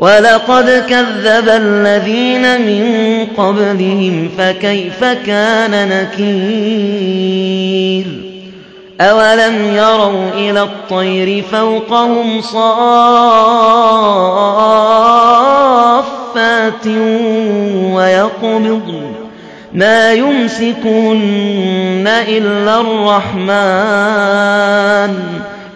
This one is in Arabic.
وَلَقَدْ كَذَّبَ الَّذِينَ مِن قَبْلِهِمْ فَكَيْفَ كَانَ نَكِيرِ أَوَلَمْ يَرَوْا إِلَى الطَّيْرِ فَوْقَهُمْ صَافَّاتٍ وَيَقْبِضْنَ مَا يُمْسِكُهُنَّ إِلَّا الرَّحْمَٰنُ ۚ